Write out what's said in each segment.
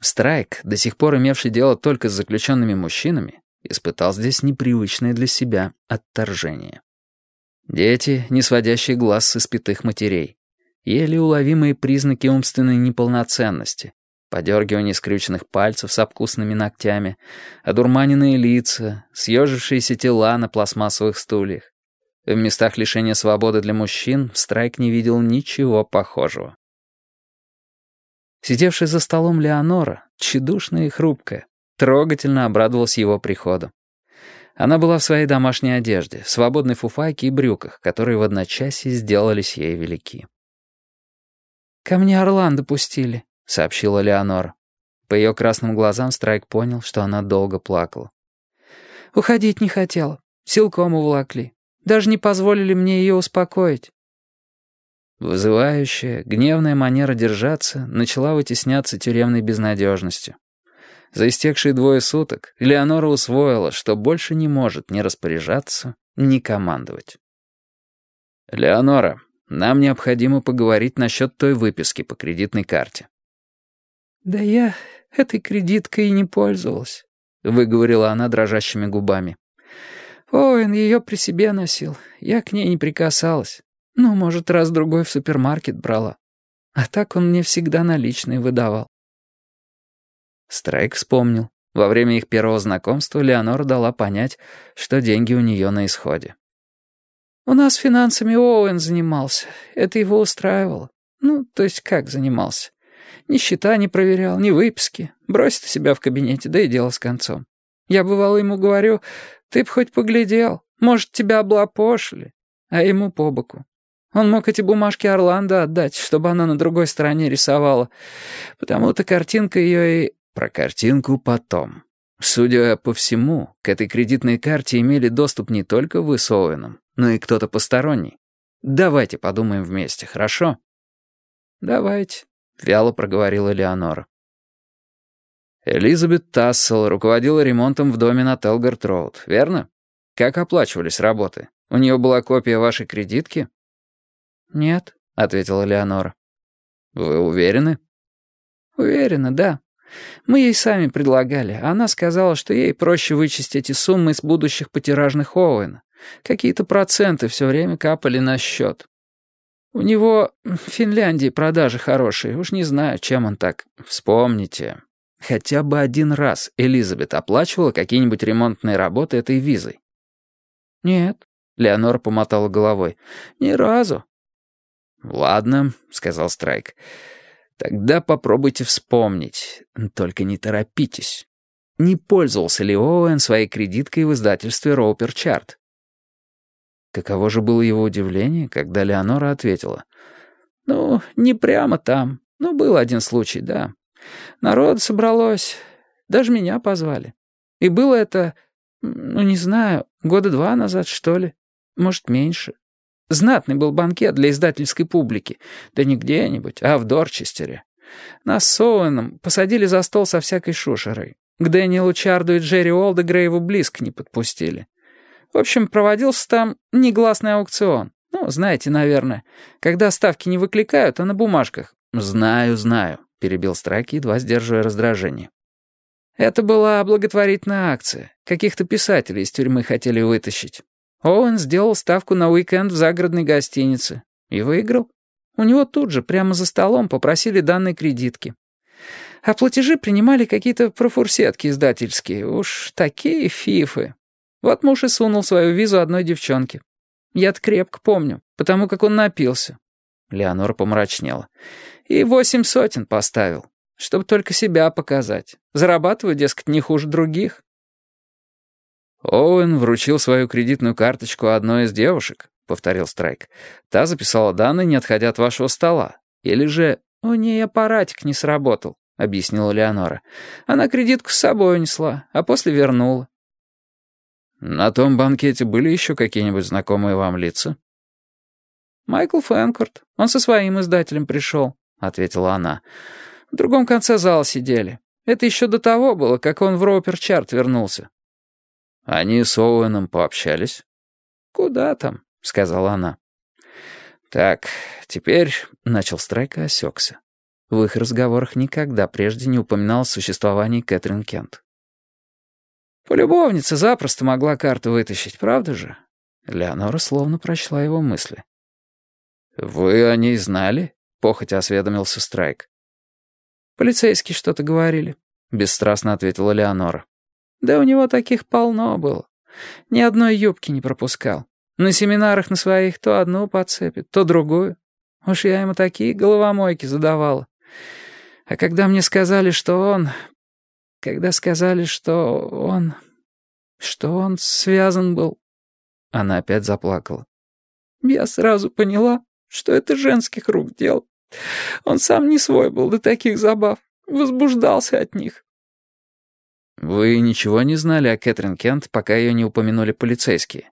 Страйк, до сих пор имевший дело только с заключенными мужчинами, испытал здесь непривычное для себя отторжение. Дети, не сводящие глаз с испятых матерей. Еле уловимые признаки умственной неполноценности. Подергивание скрюченных пальцев с обкусными ногтями, одурманенные лица, съежившиеся тела на пластмассовых стульях. В местах лишения свободы для мужчин Страйк не видел ничего похожего. Сидевшая за столом Леонора, тщедушная и хрупкая, трогательно обрадовалась его приходу. Она была в своей домашней одежде, свободной фуфайке и брюках, которые в одночасье сделались ей велики. «Ко мне Орландо пустили», — сообщила Леонора. По ее красным глазам Страйк понял, что она долго плакала. «Уходить не хотела. Силком увлакли. Даже не позволили мне ее успокоить. Вызывающая, гневная манера держаться начала вытесняться тюремной безнадежностью. За истекшие двое суток Леонора усвоила, что больше не может ни распоряжаться, ни командовать. «Леонора, нам необходимо поговорить насчет той выписки по кредитной карте». «Да я этой кредиткой и не пользовалась», — выговорила она дрожащими губами. «Оуэн ее при себе носил, я к ней не прикасалась». Ну, может, раз-другой в супермаркет брала. А так он мне всегда наличные выдавал. Страйк вспомнил. Во время их первого знакомства Леонора дала понять, что деньги у нее на исходе. «У нас финансами Оуэн занимался. Это его устраивало. Ну, то есть как занимался? Ни счета не проверял, ни выписки. Бросит себя в кабинете, да и дело с концом. Я бывало ему говорю, ты б хоть поглядел, может, тебя облапошили, а ему по боку. Он мог эти бумажки Орландо отдать, чтобы она на другой стороне рисовала. Потому-то картинка ее и... Про картинку потом. Судя по всему, к этой кредитной карте имели доступ не только вы с Оуэном, но и кто-то посторонний. Давайте подумаем вместе, хорошо? Давайте, вяло проговорила Леонора. Элизабет Тассел руководила ремонтом в доме на Телгард-Роуд, верно? Как оплачивались работы? У нее была копия вашей кредитки? «Нет», — ответила Леонора. «Вы уверены?» «Уверена, да. Мы ей сами предлагали. Она сказала, что ей проще вычесть эти суммы из будущих потиражных Оуэна. Какие-то проценты все время капали на счет. У него в Финляндии продажи хорошие. Уж не знаю, чем он так. Вспомните. Хотя бы один раз Элизабет оплачивала какие-нибудь ремонтные работы этой визой? Нет. Леонора помотала головой. «Ни разу. «Ладно», — сказал Страйк. «Тогда попробуйте вспомнить. Только не торопитесь. Не пользовался ли Оуэн своей кредиткой в издательстве «Роупер Чарт»?» Каково же было его удивление, когда Леонора ответила. «Ну, не прямо там. Ну, был один случай, да. Народ собралось. Даже меня позвали. И было это, ну, не знаю, года два назад, что ли. Может, меньше. Знатный был банкет для издательской публики. Да не где-нибудь, а в Дорчестере. Нас с Оуэном посадили за стол со всякой шушерой. К Дэниелу Чарду и Джерри Олдегрейву близко не подпустили. В общем, проводился там негласный аукцион. Ну, знаете, наверное. Когда ставки не выкликают, а на бумажках. «Знаю, знаю», — перебил Страйк, едва сдерживая раздражение. Это была благотворительная акция. Каких-то писателей из тюрьмы хотели вытащить. Оуэн сделал ставку на уикенд в загородной гостинице. И выиграл. У него тут же, прямо за столом, попросили данные кредитки. А платежи принимали какие-то профурсетки издательские. Уж такие фифы. Вот муж и сунул свою визу одной девчонке. Я-то крепко помню, потому как он напился. Леонора помрачнела. И восемь сотен поставил, чтобы только себя показать. Зарабатываю, дескать, не хуже других. «Оуэн вручил свою кредитную карточку одной из девушек», — повторил Страйк. «Та записала данные, не отходя от вашего стола. Или же...» «У ней аппаратик не сработал», — объяснила Леонора. «Она кредитку с собой унесла, а после вернула». «На том банкете были еще какие-нибудь знакомые вам лица?» «Майкл Фэнкорт. Он со своим издателем пришел», — ответила она. «В другом конце зала сидели. Это еще до того было, как он в Роупер-Чарт вернулся. Они с Оуэном пообщались? «Куда там?» — сказала она. «Так, теперь...» — начал Страйк и осекся. В их разговорах никогда прежде не упоминал о существовании Кэтрин Кент. «Полюбовница запросто могла карту вытащить, правда же?» Леонора словно прочла его мысли. «Вы о ней знали?» — похотя осведомился Страйк. «Полицейские что-то говорили», — бесстрастно ответила Леонора. «Да у него таких полно было. Ни одной юбки не пропускал. На семинарах на своих то одну подцепит, то другую. Уж я ему такие головомойки задавала. А когда мне сказали, что он... Когда сказали, что он... Что он связан был... Она опять заплакала. Я сразу поняла, что это женских рук дело. Он сам не свой был до таких забав. Возбуждался от них. «Вы ничего не знали о Кэтрин Кент, пока ее не упомянули полицейские?»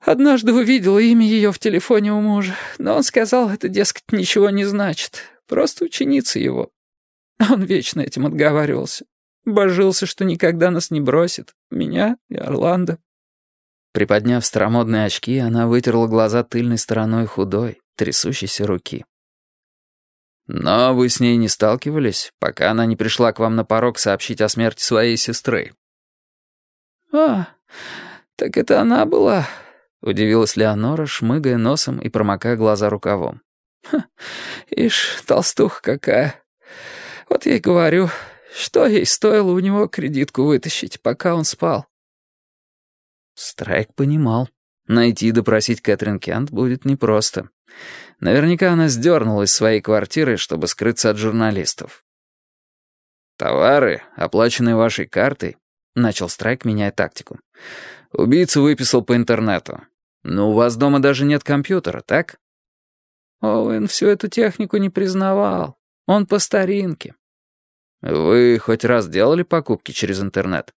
Однажды увидела имя ее в телефоне у мужа, но он сказал, это, дескать, ничего не значит. Просто ученица его. Он вечно этим отговаривался. Божился, что никогда нас не бросит. Меня и Орландо. Приподняв старомодные очки, она вытерла глаза тыльной стороной худой, трясущейся руки. «Но вы с ней не сталкивались, пока она не пришла к вам на порог сообщить о смерти своей сестры?» «А, так это она была?» — удивилась Леонора, шмыгая носом и промокая глаза рукавом. «Ха, ишь, толстуха какая. Вот я и говорю, что ей стоило у него кредитку вытащить, пока он спал?» Страйк понимал. Найти и допросить Кэтрин Кент будет непросто. Наверняка она сдернула из своей квартиры, чтобы скрыться от журналистов. «Товары, оплаченные вашей картой», — начал Страйк, меняя тактику. «Убийцу выписал по интернету. Но у вас дома даже нет компьютера, так?» Оуэн всю эту технику не признавал. Он по старинке. «Вы хоть раз делали покупки через интернет?»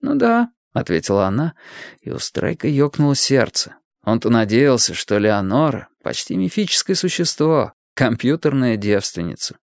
«Ну да», — ответила она, и у Страйка ёкнуло сердце. Он-то надеялся, что Леонора — почти мифическое существо, компьютерная девственница.